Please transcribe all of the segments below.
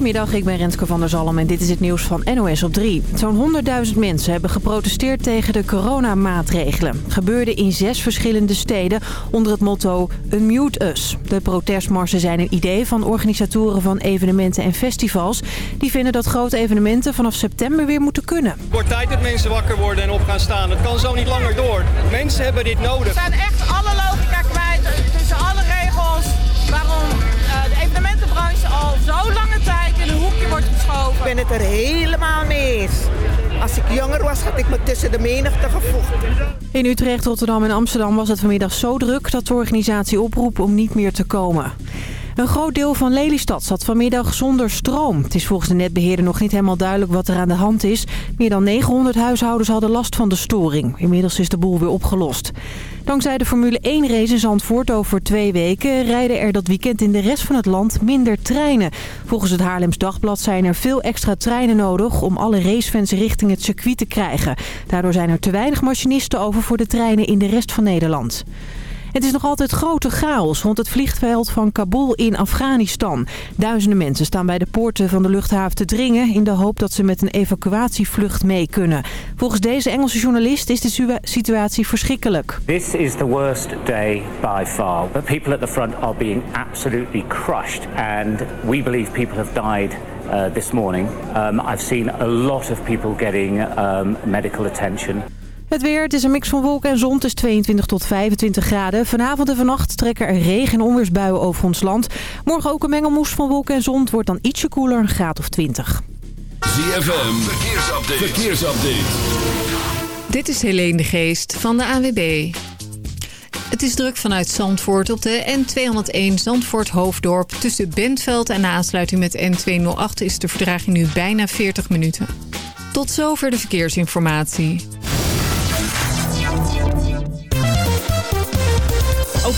Goedemiddag, ik ben Renske van der Zalm en dit is het nieuws van NOS op 3. Zo'n 100.000 mensen hebben geprotesteerd tegen de coronamaatregelen. Gebeurde in zes verschillende steden onder het motto Unmute Us. De protestmarsen zijn een idee van organisatoren van evenementen en festivals. Die vinden dat grote evenementen vanaf september weer moeten kunnen. Het wordt tijd dat mensen wakker worden en op gaan staan. Het kan zo niet langer door. Mensen hebben dit nodig. We zijn echt alle logica Ik ben het er helemaal mee eens. Als ik jonger was, had ik me tussen de menigte gevoegd. In Utrecht, Rotterdam en Amsterdam was het vanmiddag zo druk dat de organisatie oproept om niet meer te komen. Een groot deel van Lelystad zat vanmiddag zonder stroom. Het is volgens de netbeheerder nog niet helemaal duidelijk wat er aan de hand is. Meer dan 900 huishoudens hadden last van de storing. Inmiddels is de boel weer opgelost. Dankzij de Formule 1 race in Zandvoort over twee weken... rijden er dat weekend in de rest van het land minder treinen. Volgens het Haarlems Dagblad zijn er veel extra treinen nodig... om alle racefans richting het circuit te krijgen. Daardoor zijn er te weinig machinisten over voor de treinen in de rest van Nederland. Het is nog altijd grote chaos rond het vliegveld van Kabul in Afghanistan. Duizenden mensen staan bij de poorten van de luchthaven te dringen... in de hoop dat ze met een evacuatievlucht mee kunnen. Volgens deze Engelse journalist is de situatie verschrikkelijk. This is the worst day by far. The people at the front are being absolutely crushed. And we believe people have died uh, this morning. Um, I've seen a lot of people getting um, medical attention. Het weer, het is een mix van wolken en zon. Het is 22 tot 25 graden. Vanavond en vannacht trekken er regen- en onweersbuien over ons land. Morgen ook een mengelmoes van wolken en zon. Het wordt dan ietsje koeler, een graad of 20. ZFM, verkeersupdate. verkeersupdate. Dit is Helene de Geest van de AWB. Het is druk vanuit Zandvoort op de N201 Zandvoort-Hoofddorp. Tussen Bentveld en de aansluiting met N208 is de verdraging nu bijna 40 minuten. Tot zover de verkeersinformatie.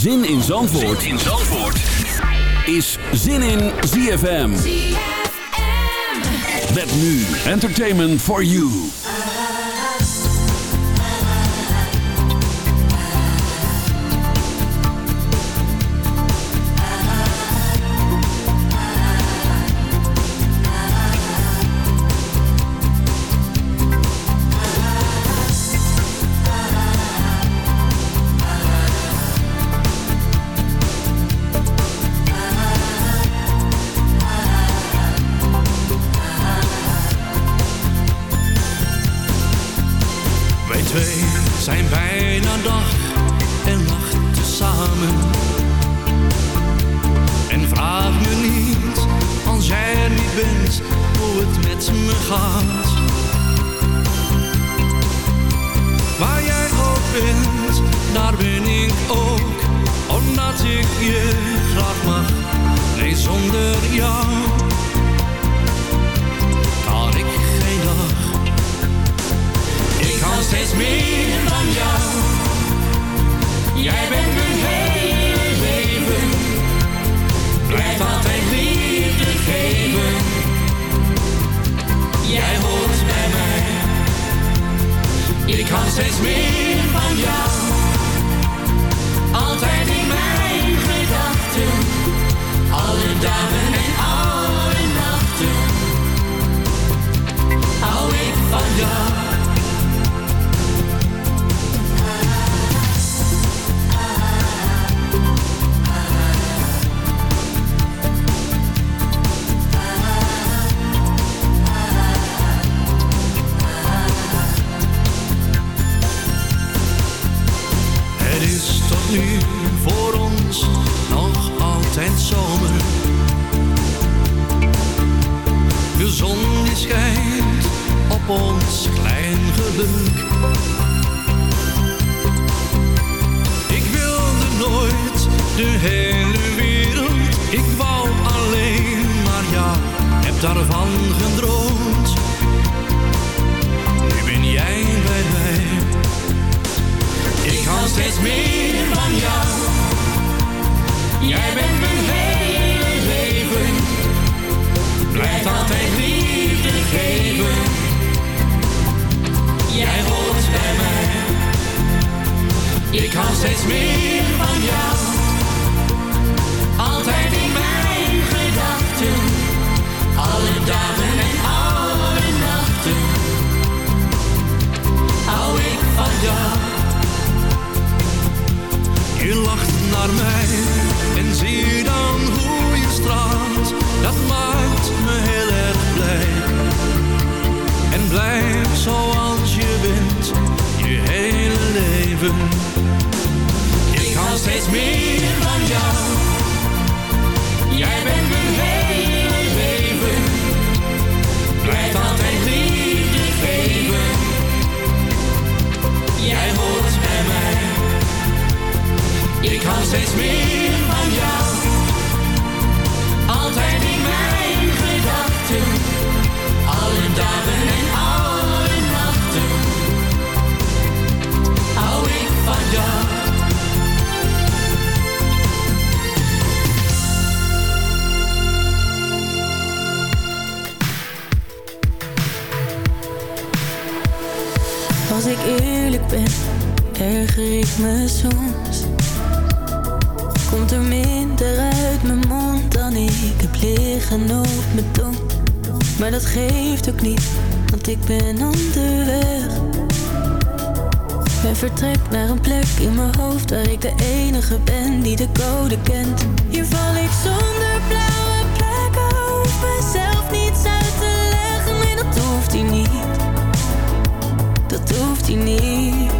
Zin in Zandvoort, zin in Zandvoort. is Zin in ZFM. ZFM. Met nu Entertainment for You. En zie dan hoe je straalt. Dat maakt me heel erg blij. En blijf zoals je bent, je hele leven. Ik hou steeds meer van jou. Jij bent mijn hele Ik hou steeds meer van jou. Altijd in mijn gedachten. Alle dagen en alle nachten. Hou ik van jou. Als ik eerlijk ben, erger ik me soms. Komt er minder uit mijn mond dan ik heb liggen op mijn tong. Maar dat geeft ook niet, want ik ben onderweg. En vertrek naar een plek in mijn hoofd waar ik de enige ben die de code kent. Hier val ik zonder blauwe plekken, hoef mezelf niets uit te leggen. Nee, dat hoeft hij niet dat hoeft hij niet.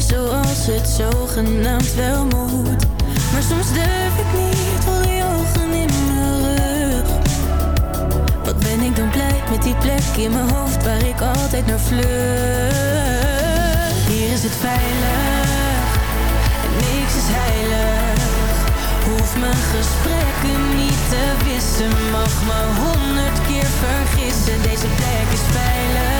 zoals het zogenaamd wel moet. Maar soms durf ik niet, voel die ogen in mijn rug. Wat ben ik dan blij met die plek in mijn hoofd waar ik altijd naar vlucht. Hier is het veilig en niks is heilig. Hoef mijn gesprekken niet te wissen, mag me honderd keer vergissen. Deze plek is veilig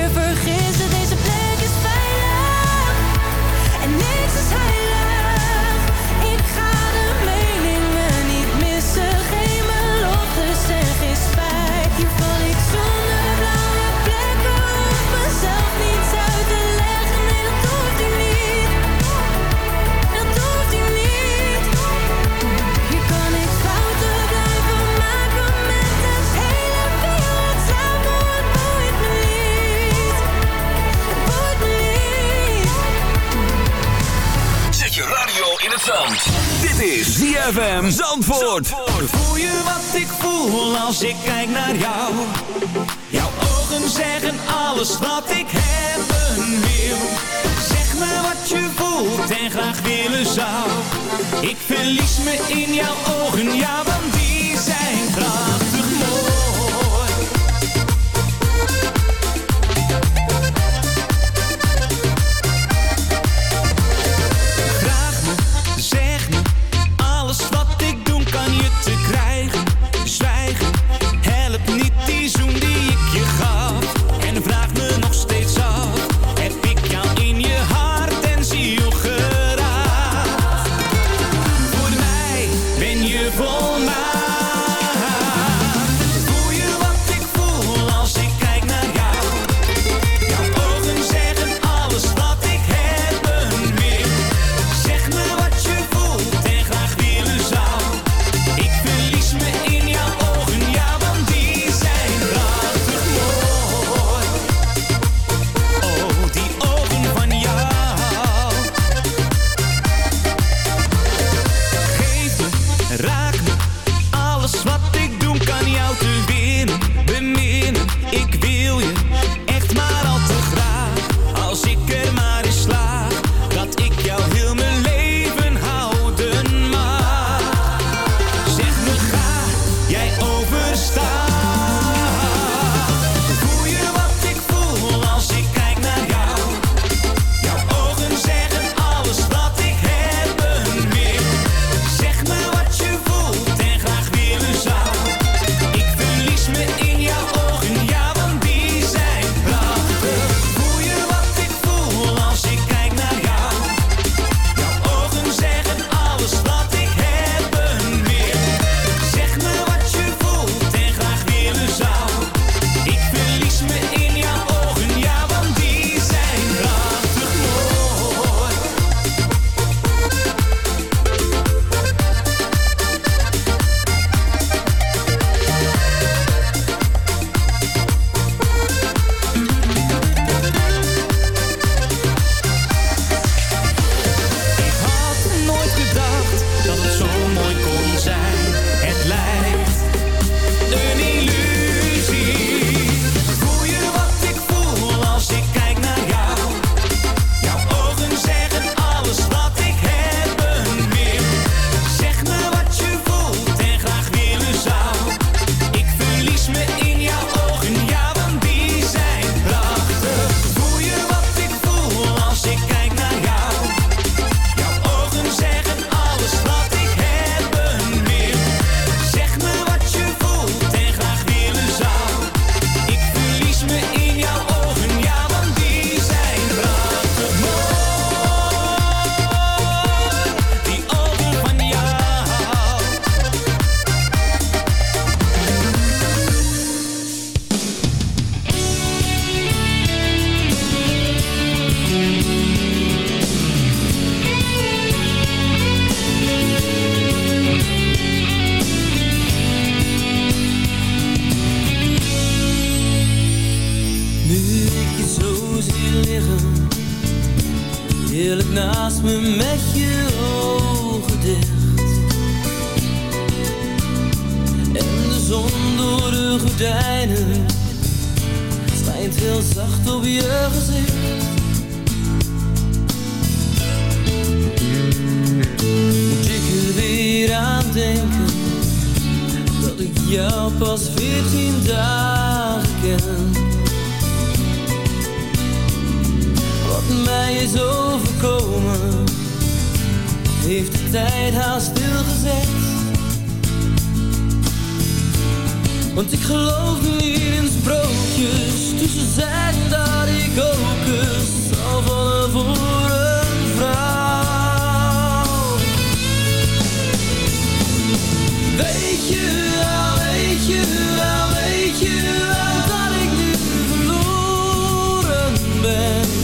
Dit is ZFM Zandvoort. Voel je wat ik voel als ik kijk naar jou? Jouw ogen zeggen alles wat ik hebben wil. Zeg me wat je voelt en graag willen zou. Ik verlies me in jouw ogen, ja, want die zit naast me met je ogen dicht. En de zon door de gordijnen schijnt heel zacht op je gezicht. Moet ik er weer aan denken dat ik jou pas veertien dagen ken. Mij is overkomen, heeft de tijd haast stilgezet. Want ik geloof niet in sprookjes, dus ze zeggen dat ik ook eens zal vallen voor een vrouw. Weet je wel, weet je wel, weet je wel dat ik nu verloren ben.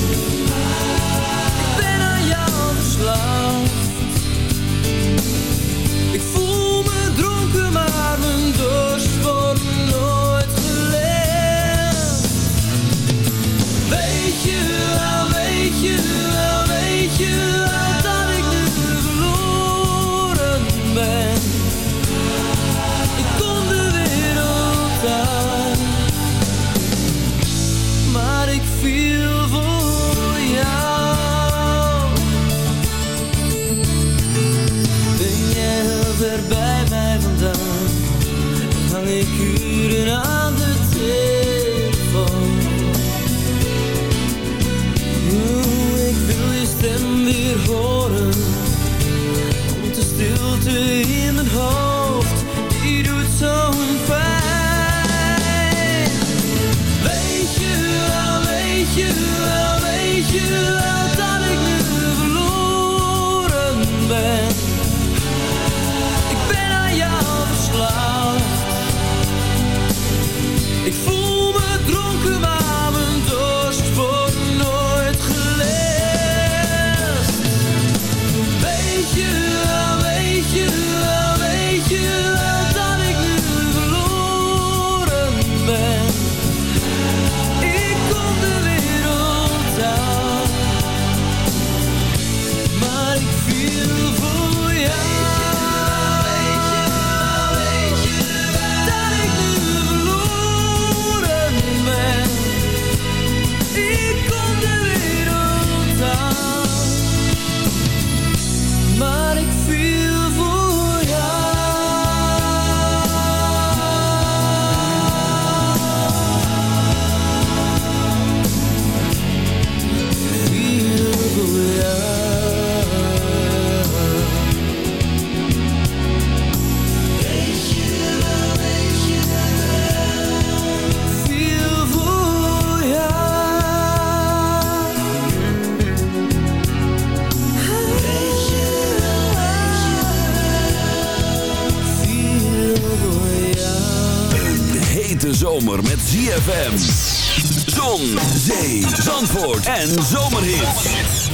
En.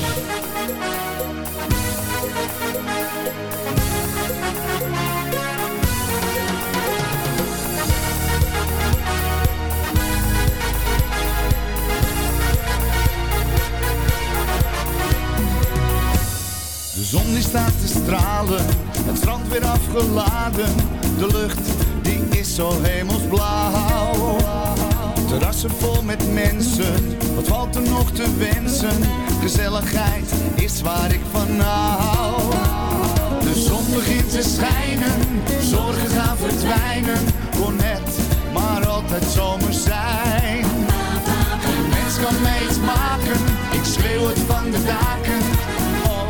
De zon die staat te stralen, het strand weer afgeladen. De lucht die is zo hemelsblauw. Terrassen vol met mensen, wat valt er nog te wensen? Gezelligheid is waar ik van hou. De zon begint te schijnen, zorgen gaan verdwijnen. Kon net maar altijd zomer zijn. Geen mens kan mij iets maken, ik schreeuw het van de daken. Oh,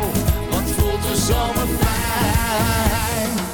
wat voelt de zomer fijn.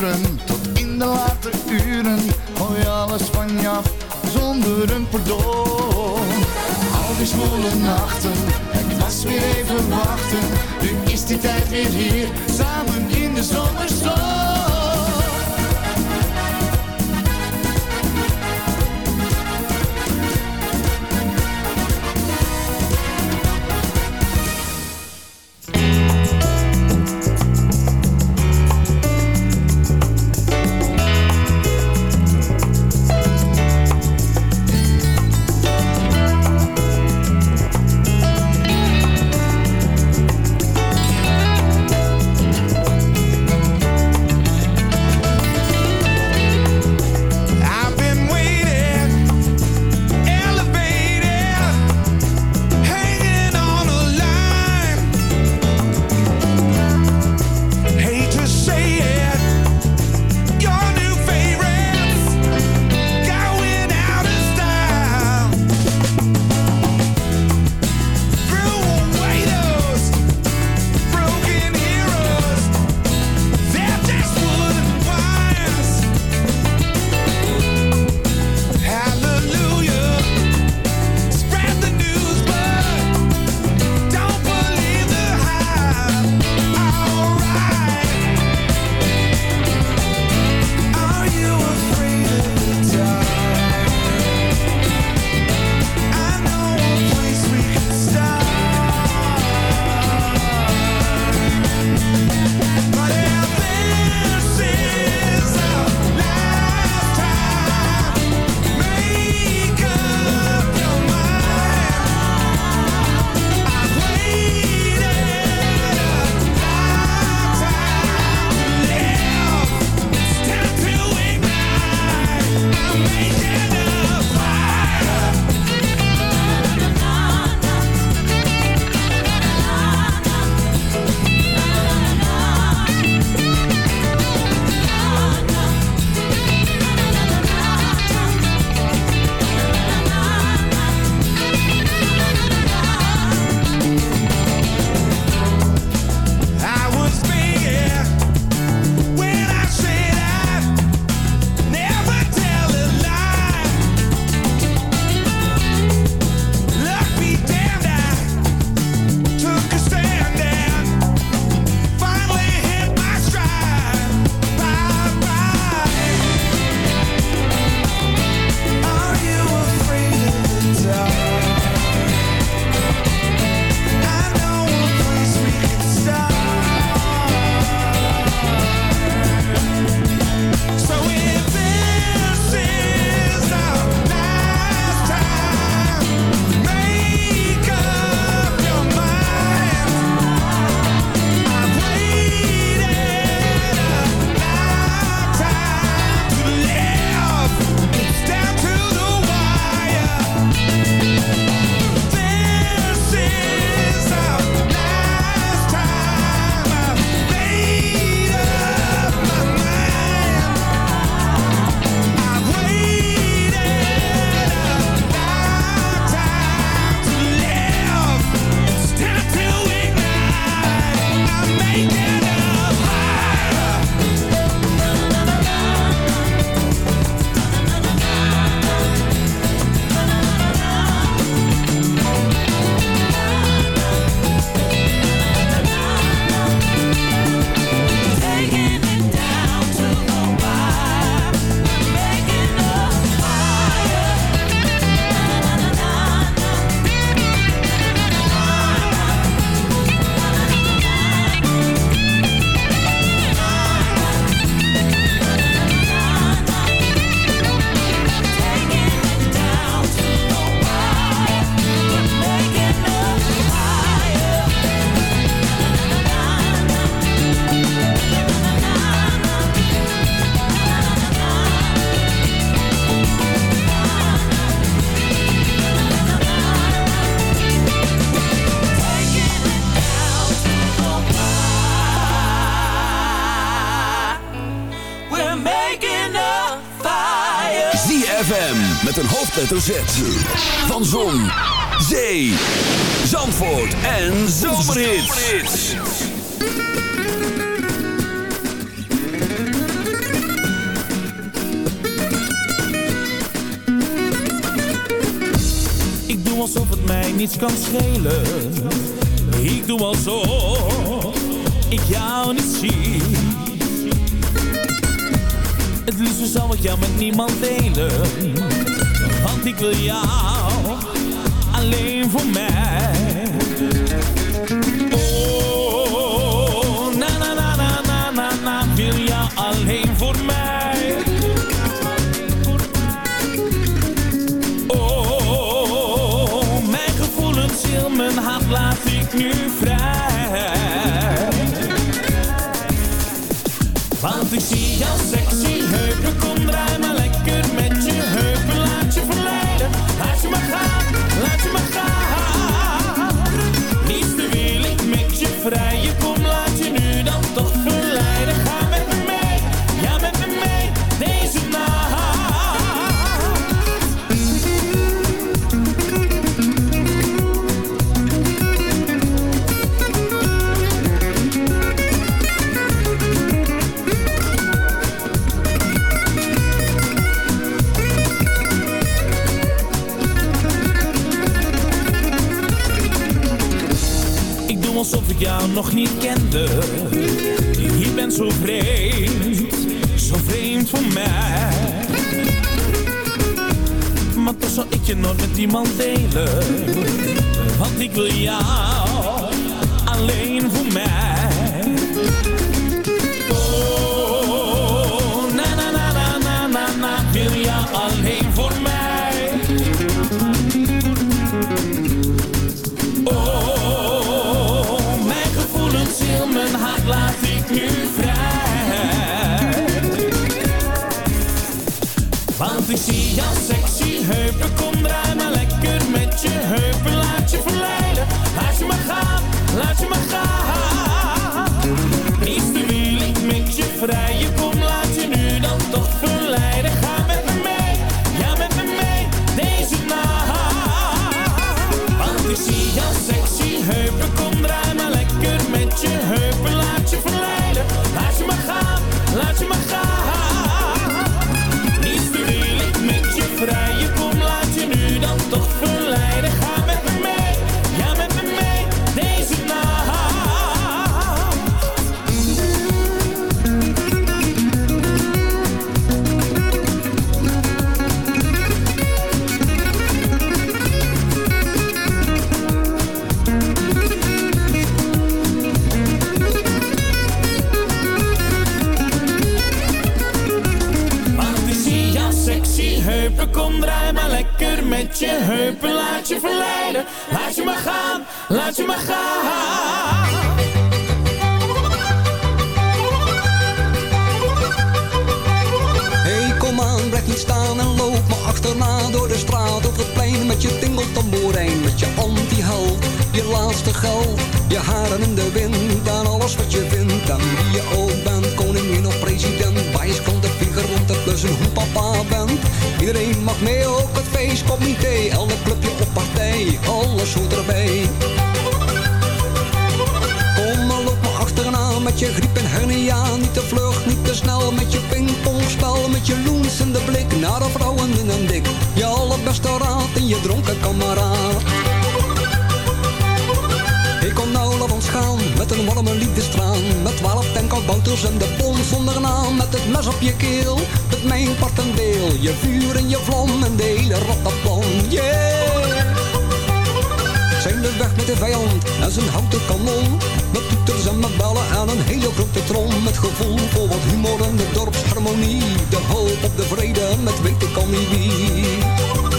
Tot in de late uren. Gooi alles van je af zonder een pardon. Al die smolle nachten, het was weer even wachten. Nu is die tijd weer hier, samen in de zomerzon. Van Zon, Zee, Zandvoort en Zomerhits. Ik doe alsof het mij niets kan schelen. Ik doe alsof ik jou niet zie. Het liefste zal ik jou met niemand delen. Want ik wil jou alleen voor mij. Oh, na na na na na na na, wil jou alleen voor mij. Oh, mijn gevoelens, heel mijn hart laat ik nu vrij. Want ik zie jouw sexy ik jou nog niet kende. Je bent zo vreemd, zo vreemd voor mij. Maar toch zal ik je nooit met iemand delen. Want ik wil jou alleen voor mij. Zonder naam Met het mes op je keel, met mijn part Je vuur en je vlam en de hele rattenplan Yeah! zijn we weg met de vijand en zijn houten kanon. Met toeters en met ballen en een hele grote trom. Met gevoel voor wat humor en de dorpsharmonie. De hoop op de vrede met weten kan niet wie.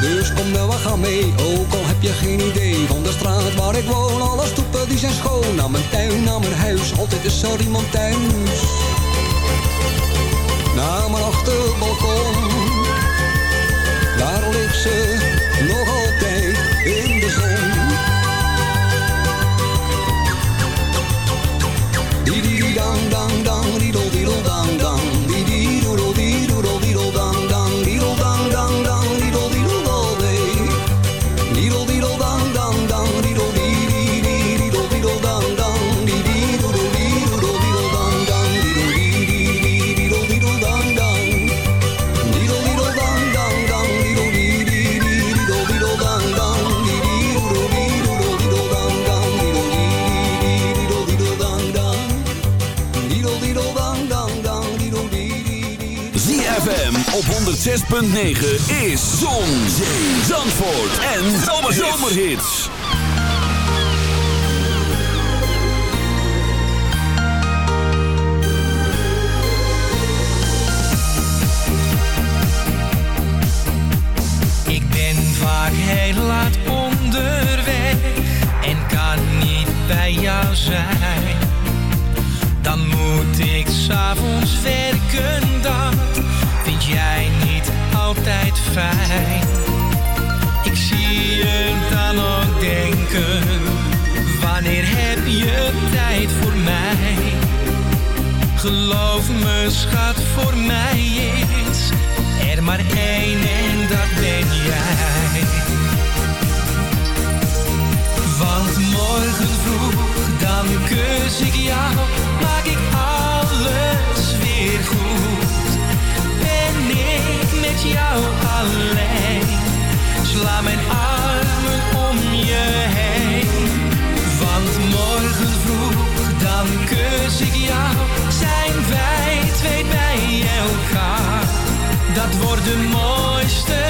Dus kom nou, we gaan mee, ook al heb je geen idee Van de straat waar ik woon, alle stoepen die zijn schoon. Naar mijn tuin, naar mijn huis, altijd is er iemand thuis. Naar mijn achterbalkon. Daar ligt ze nog 106.9 is Zon, Zee, Zandvoort en Zomerhits. Ik ben vaak heel laat onderweg en kan niet bij jou zijn. Dan moet ik s'avonds werken, dat vind jij niet fijn. Ik zie je dan ook denken, wanneer heb je tijd voor mij? Geloof me schat, voor mij is er maar één en dat ben jij. Want morgen vroeg, dan kus ik jou, jou alleen, sla mijn armen om je heen. Want morgen vroeg, dan kus ik jou, zijn wij twee bij elkaar. Dat wordt de mooiste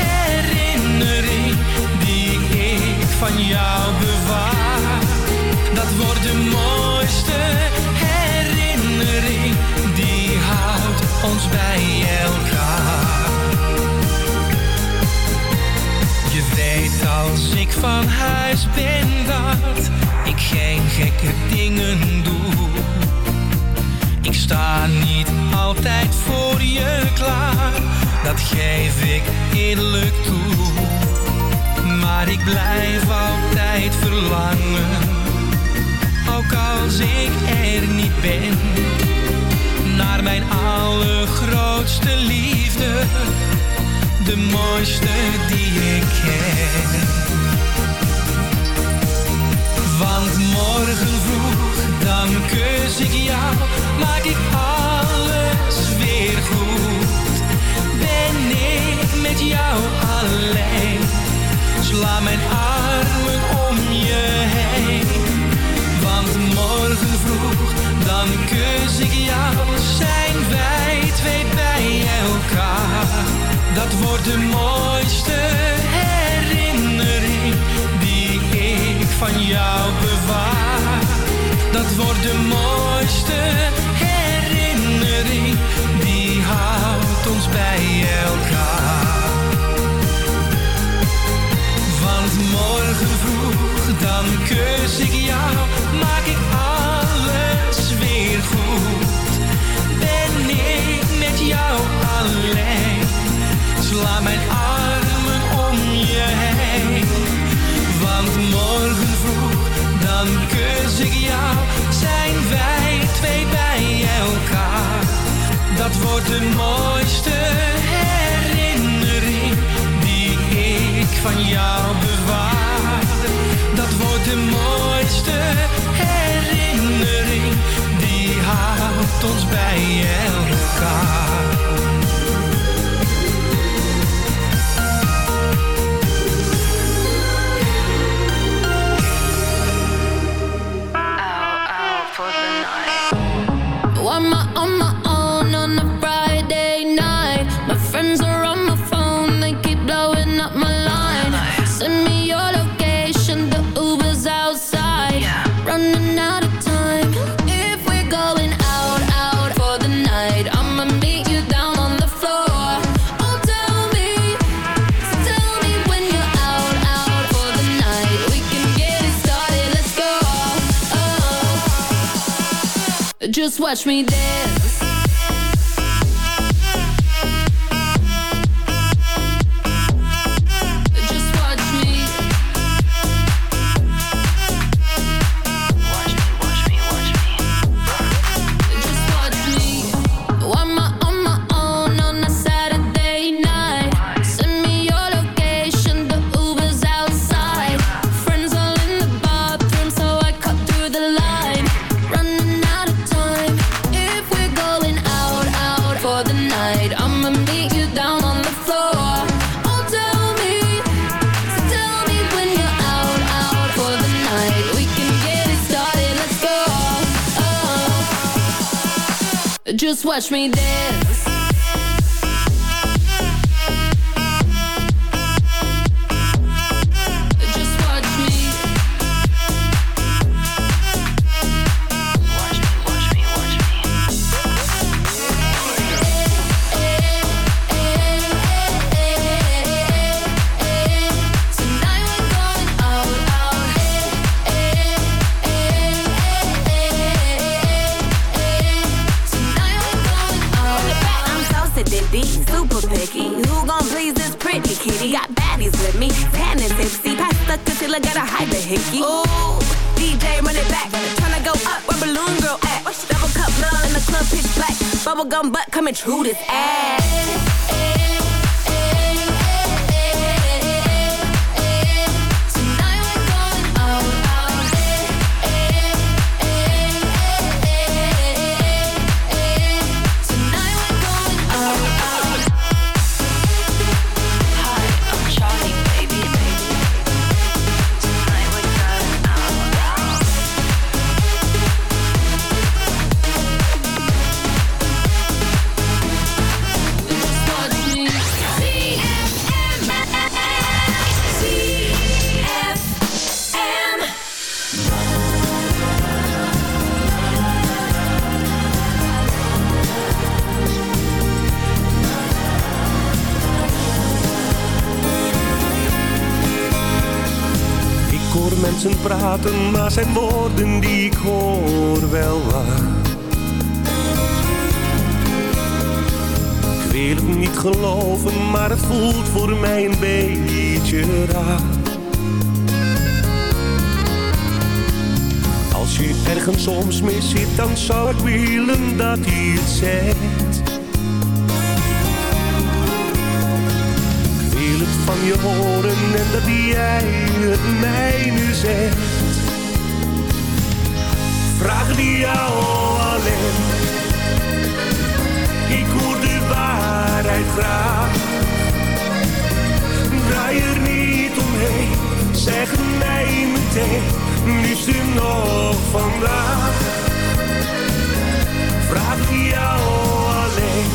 herinnering die ik van jou bewaar. Dat wordt de mooiste herinnering die houdt ons bij van huis ben dat ik geen gekke dingen doe. Ik sta niet altijd voor je klaar, dat geef ik eerlijk toe. Maar ik blijf altijd verlangen, ook als ik er niet ben. Naar mijn allergrootste liefde, de mooiste die ik ken. Want morgen vroeg, dan kus ik jou, maak ik alles weer goed. Ben ik met jou alleen, sla mijn armen om je heen. Want morgen vroeg, dan kus ik jou, zijn wij twee bij elkaar. Dat wordt de mooiste herinnering die ik van jou. Dat wordt de mooiste herinnering die houdt ons bij elkaar. Want morgen vroeg, dan kus ik jou, maak ik alles weer goed. Dat wordt de mooiste herinnering die ik van jou bewaar. Dat wordt de mooiste herinnering die houdt ons bij elkaar. Just watch me dance. Oh. Just watch me dance. Maar zijn woorden die ik hoor wel waar. Ik wil het niet geloven, maar het voelt voor mij een beetje raar. Als je ergens soms mis zit, dan zou ik willen dat hij het zegt. Ik wil het van je horen en dat jij het mij nu zegt. Vraag die jou alleen. Ik hoor de waarheid graag. Draai er niet omheen, zeg mij meteen, liefst nog vandaag. Vraag die jou alleen.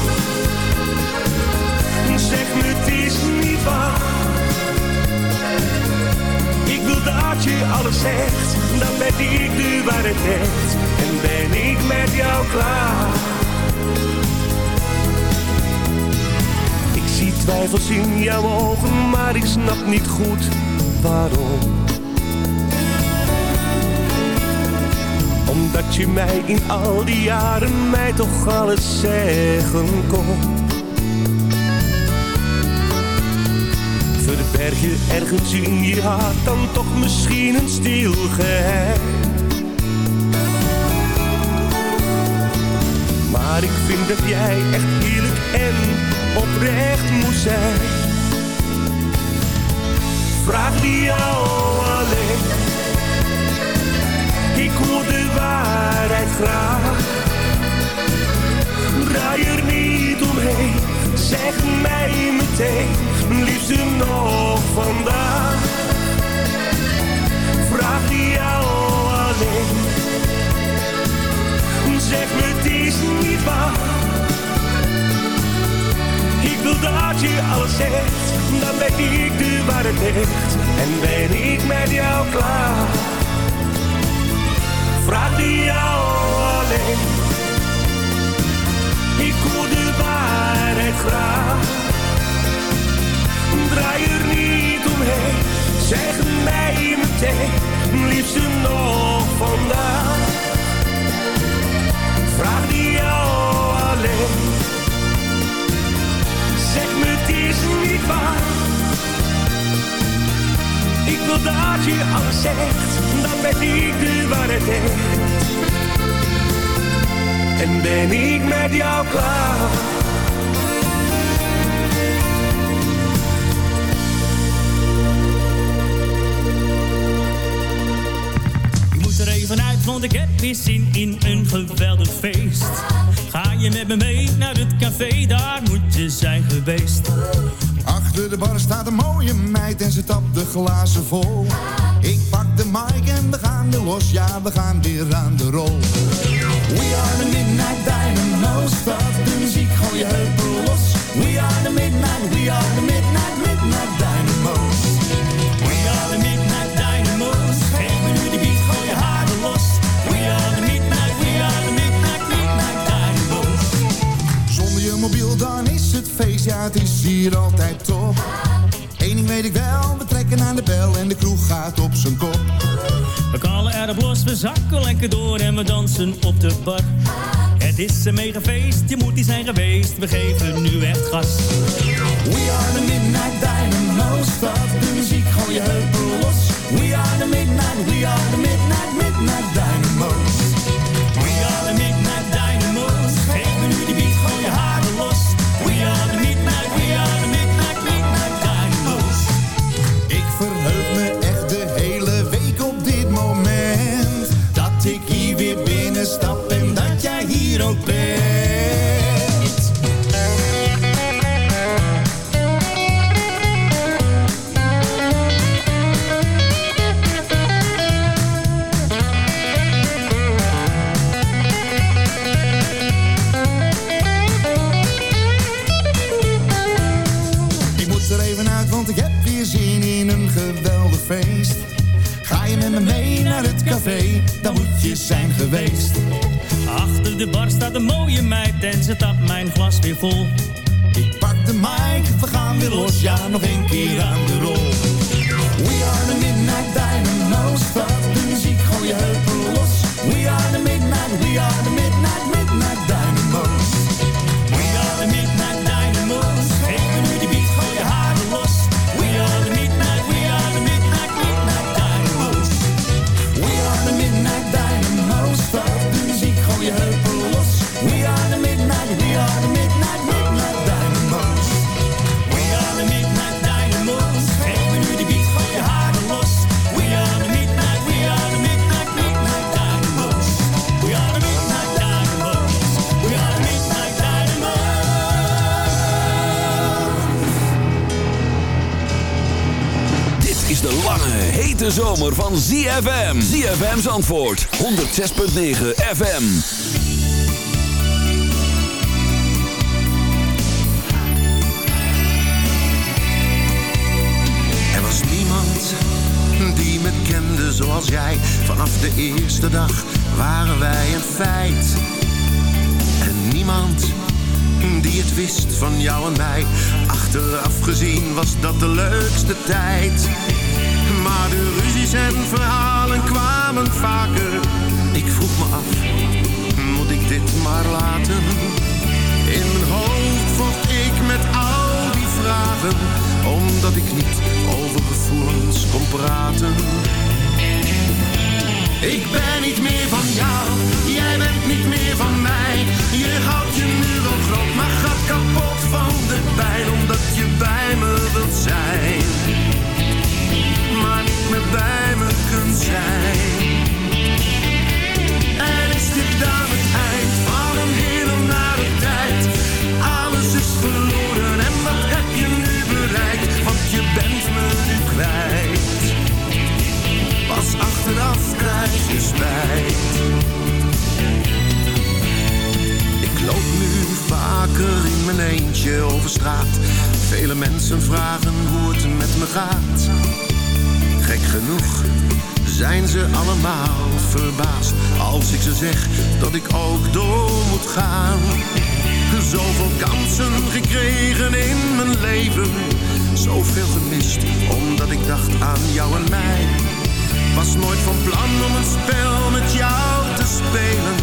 Zeg me het is niet waar. Wil dat je alles zegt, dan ben ik de waarheid echt. En ben ik met jou klaar. Ik zie twijfels in jouw ogen, maar ik snap niet goed waarom. Omdat je mij in al die jaren mij toch alles zeggen kon. Verberg je ergens in je hart dan toch misschien een stil geheim. Maar ik vind dat jij echt eerlijk en oprecht moet zijn. Vraag die jou alleen. Ik hoor de waarheid graag. Draai er niet omheen, zeg mij meteen, liefste nog vandaag. Vraag die jou alleen. Zeg me het is niet waar. Ik wil dat je alles zegt, dan ben ik de waarheid echt. En ben ik met jou klaar. Vraag die jou alleen. Ik hoor de waarheid graag. Draai er niet omheen, zeg mij meteen, liefste nog vandaag. Vraag die jou alleen. Zeg me het is niet waar. Ik wil dat je alles zegt, dan ben ik de waarheid. En ben ik met jou klaar. Want ik heb weer zin in een geweldig feest. Ga je met me mee naar het café, daar moet je zijn geweest. Achter de bar staat een mooie meid en ze tapt de glazen vol. Ik pak de mic en we gaan weer los, ja we gaan weer aan de rol. We are the Midnight Dynamo's, we zakken lekker door en we dansen op de bar. Het is een mega feest, je moet die zijn geweest. We geven nu echt gas. We are the Midnight Dynamo. stad de muziek, gooi je heupen los. We are the midnight, we are the midnight, midnight dynamo's. Café, dan moet je zijn geweest. Achter de bar staat een mooie meid en ze tapt mijn glas weer vol. Ik pak de mic, we gaan weer los, ja nog een keer aan de rol. We are the Midnight Dynamo's, start de muziek, gooi je heupen los. We are the Midnight, we are the Midnight, Midnight Dynamo's. Hete zomer van ZFM. ZFM's antwoord 106.9 FM. Er was niemand die me kende zoals jij. Vanaf de eerste dag waren wij een feit. En niemand die het wist van jou en mij. Achteraf gezien was dat de leukste tijd. Maar de ruzies en verhalen kwamen vaker. Ik vroeg me af, moet ik dit maar laten? In mijn hoofd vocht ik met al die vragen, omdat ik niet over gevoelens kon praten. Ik ben niet meer van jou, jij bent niet meer van mij. Je houdt je nu wel groot, maar gaat kapot van de pijn, omdat je bij me wilt zijn. Bij me kunt zijn. En is dit dan het eind van een hele nare tijd? Alles is verloren en wat heb je nu bereikt? Want je bent me nu kwijt. Pas achteraf krijg je spijt. Ik loop nu vaker in mijn eentje over straat. Vele mensen vragen hoe het met me gaat. Gek genoeg zijn ze allemaal verbaasd als ik ze zeg dat ik ook door moet gaan. Zoveel kansen gekregen in mijn leven, zoveel gemist omdat ik dacht aan jou en mij. Was nooit van plan om een spel met jou te spelen,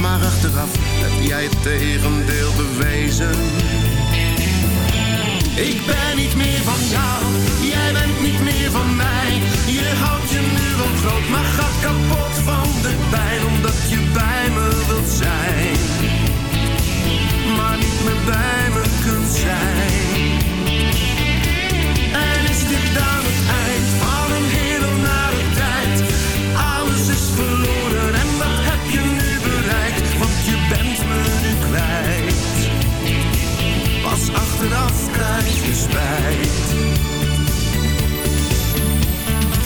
maar achteraf heb jij het tegendeel bewezen. Ik ben niet meer van jou, jij bent Je houdt je nu wel groot, maar gaat kapot van de pijn omdat je bij me wilt zijn. Maar niet meer bij me kunt zijn. En is dit dan het eind van een hele nare tijd? Alles is verloren en wat heb je nu bereikt? Want je bent me nu kwijt. Pas achteraf krijg je spijt.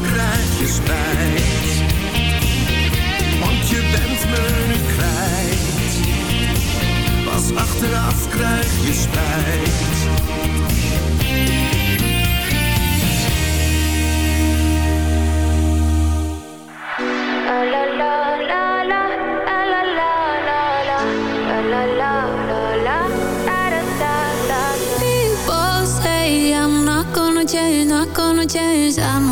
Krijg je spijt. Want je bent me nu kwijt. Pas achteraf krijg je spijt. Say I'm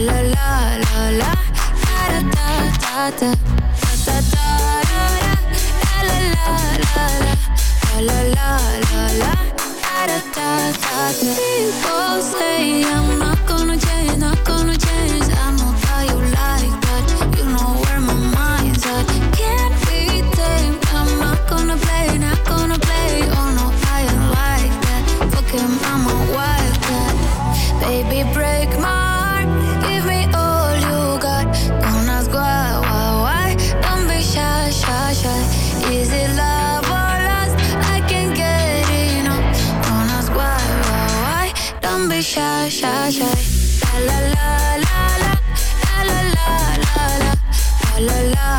la la la la. La da da da da da da la la. La la la la la. La da da da da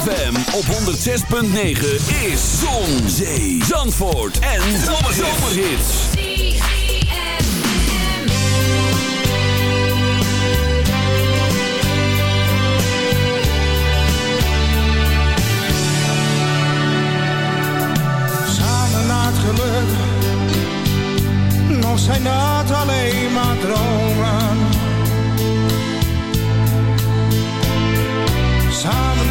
ZFM op 106.9 is Zon, Zee, Zandvoort en Zomerhits. Samen naar het geluk. Nog zijn dat alleen maar dromen. Samen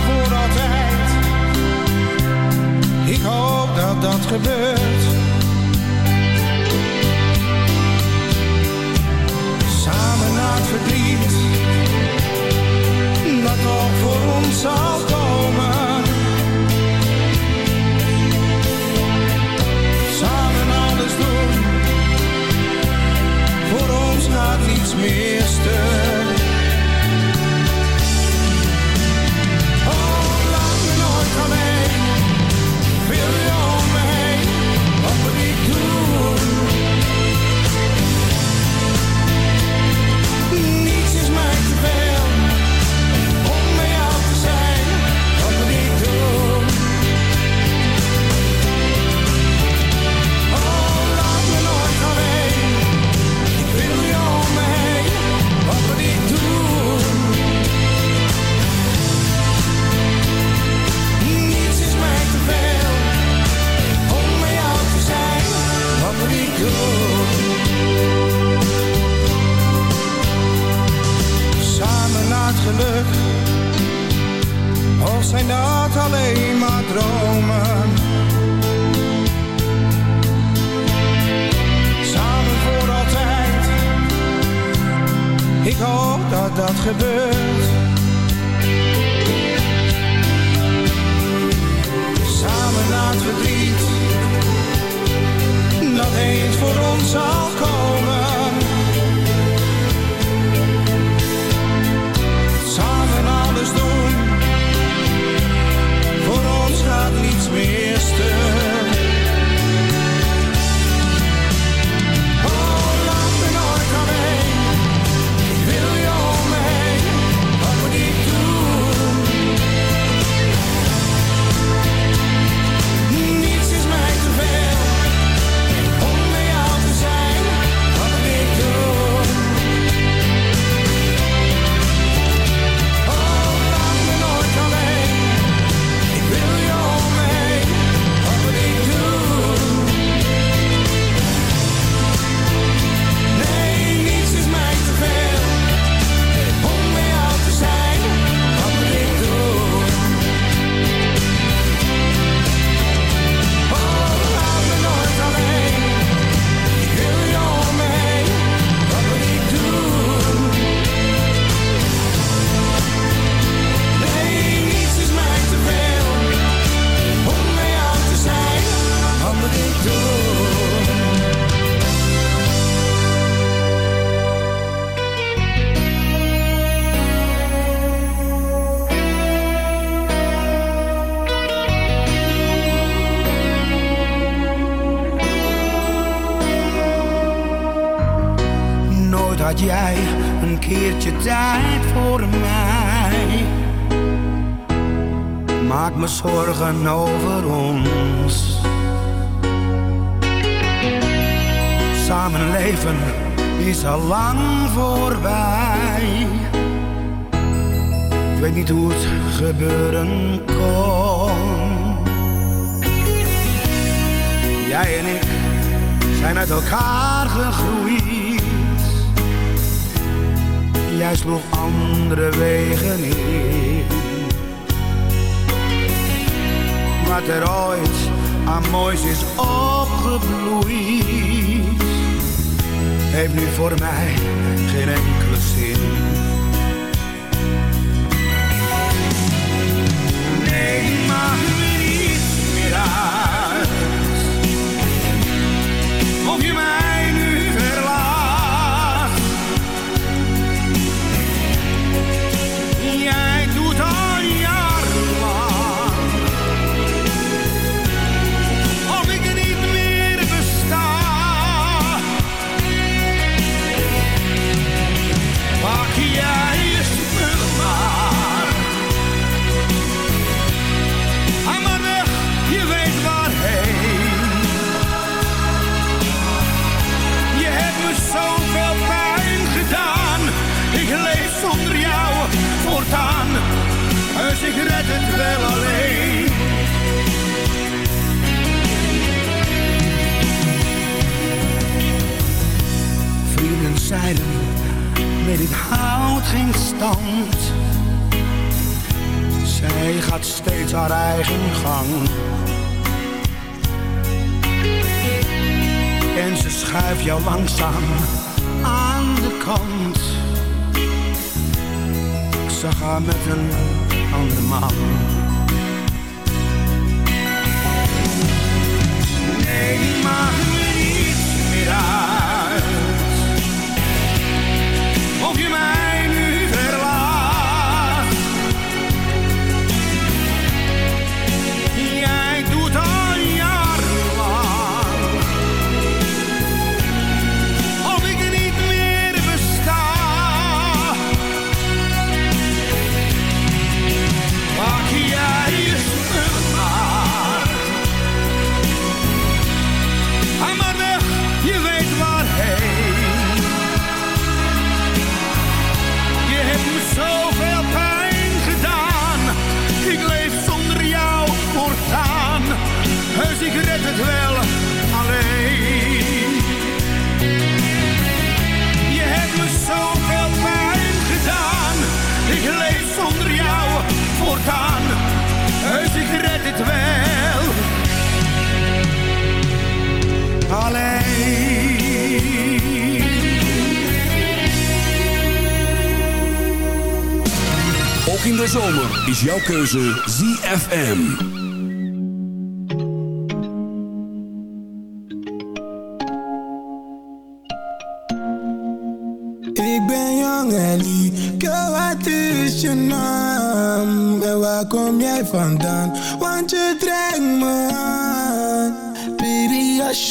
Ik hoop dat dat gebeurt. Samen naar het verdriet. Dat nog voor ons zal komen. samen alles doen. Voor ons gaat niets meer. Jij je spullen maar. Ga maar weg, je weet waarheen. Je hebt me zoveel pijn gedaan. Ik leef zonder jou voortaan. Dus ik red het wel alleen. Vrienden zeiden, nee dit houdt geen stand. Zij gaat steeds haar eigen gang. En ze schuift jou langzaam aan de kant. Ze gaat met een andere man. Nee, maakt het wel alleen. Ook in de zomer is jouw keuze ZFM. Ik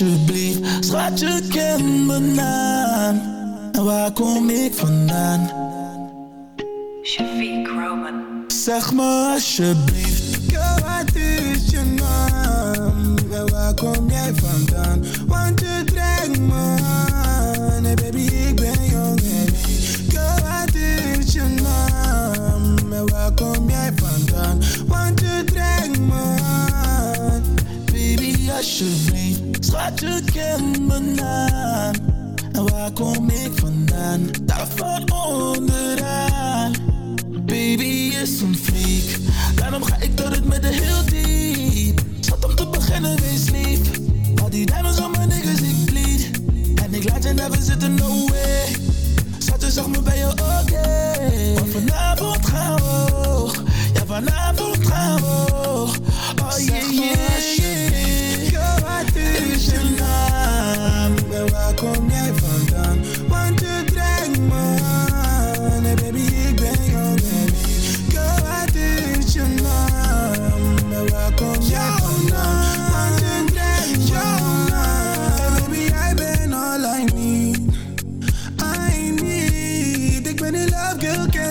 alsjeblieft, schat je ken mijn naam. En waar kom ik vandaan? Shafiq Roman. Zeg me alsjeblieft, wat is je naam? En waar kom jij vandaan? Want je trekt me aan. Hey baby, ik ben jong en. Girl, wat is je naam? En waar kom jij vandaan? Want je trekt me aan. Baby, alsjeblieft, schat je kent mijn naam. En waar kom ik vandaan? Daar van onderaan. Baby is een freak, daarom ga ik door het de heel diep. Zat om te beginnen, wees lief. Al die diamonds op mijn niggas, ik bleed. En ik laat je never zitten, no way. Zat je, zeg me bij je oké. Want vanavond gaan we hoog. Ja, vanavond gaan we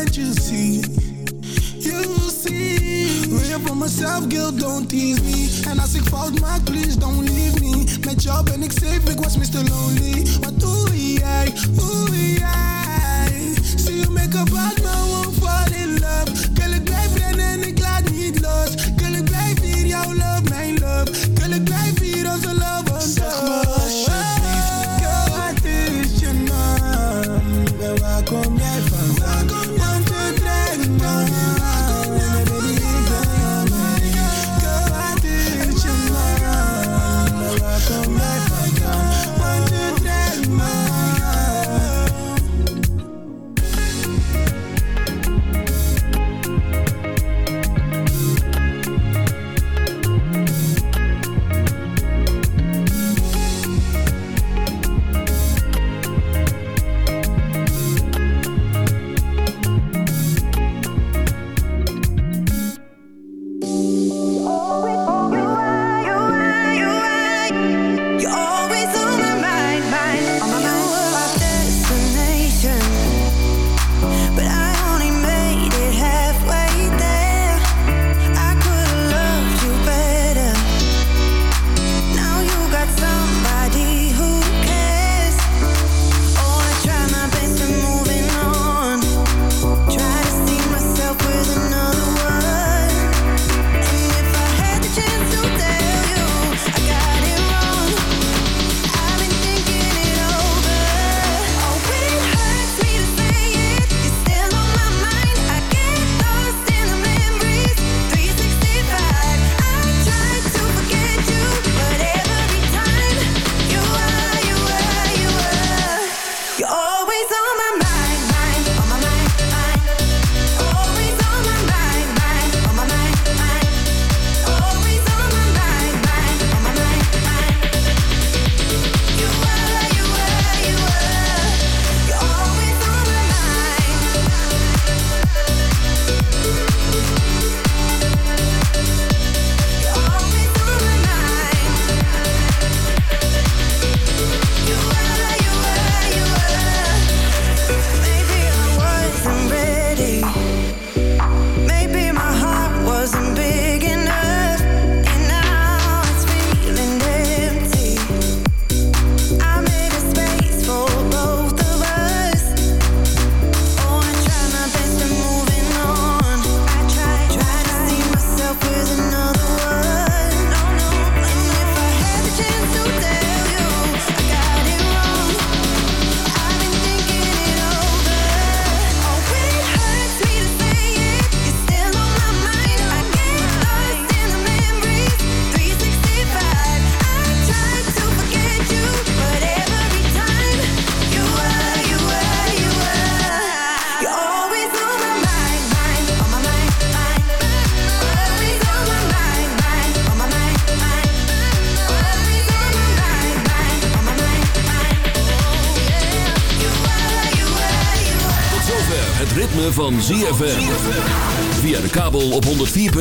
can't you see? You see, weer voor myself, girl, don't tease me. and I seek fout my, please don't leave me. My job ben ik safe, ik was Mr. Lonely. Wat doe jij, oei jij? See you make a bad man, won't fall in love.